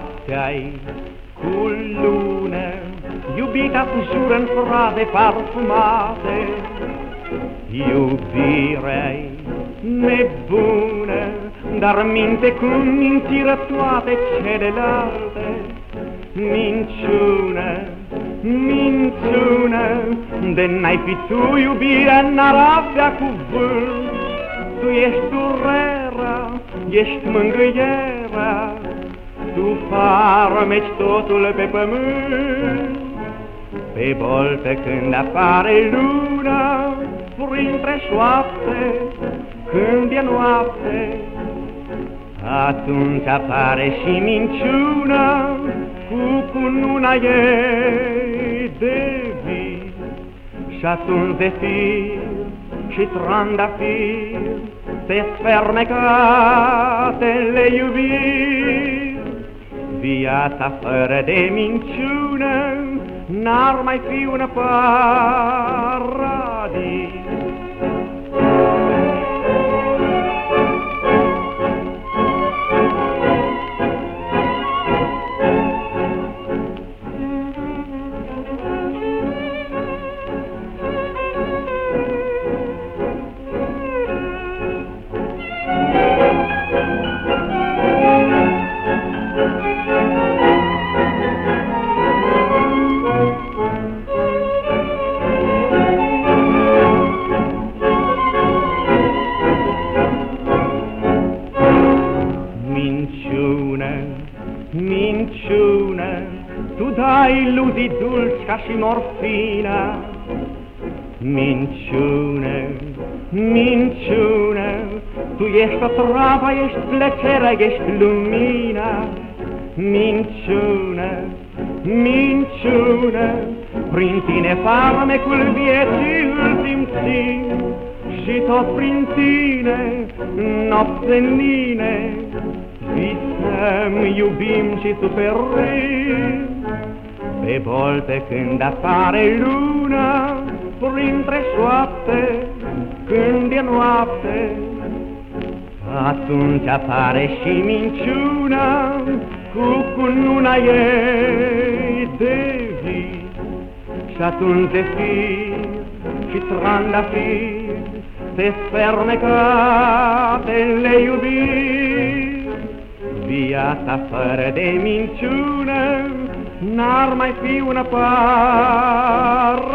noaptea-i cu lună, iubita se jură în fraze parfumate. iubirei nebune, dar minte cu mintiră toate celelalte. Minciună, minciună, de n-ai fi tu iubirea, n-ar avea cuvânt. Tu ești durerea, ești mângâierea, tu farmeci totul pe pământ. Pe boltă când apare luna, printre șoapte, când e noapte, atunci apare și minciuna cu cununa ei de vis. Și atunci de fir și trandafir se sfermecatele iubiri. Viața fără de minciună n-ar mai fi un paradis. Minciună, tu dai iluzii dulci ca și morfina. Minciună, minciună, tu ești o travă, ești plăcerea, ești lumina. Minciună, minciună, prin tine farmecul vieții îl simțim și tot prin tine, noapte nine, visăm, iubim și suferim. Pe bolte când apare luna, printre șoapte, când e noapte, atunci apare și minciuna cu cununa ei de vis. Și atunci de fir și trandafir se sfermecatele iubiri. Viața fără de minciună n-ar mai fi una paradis.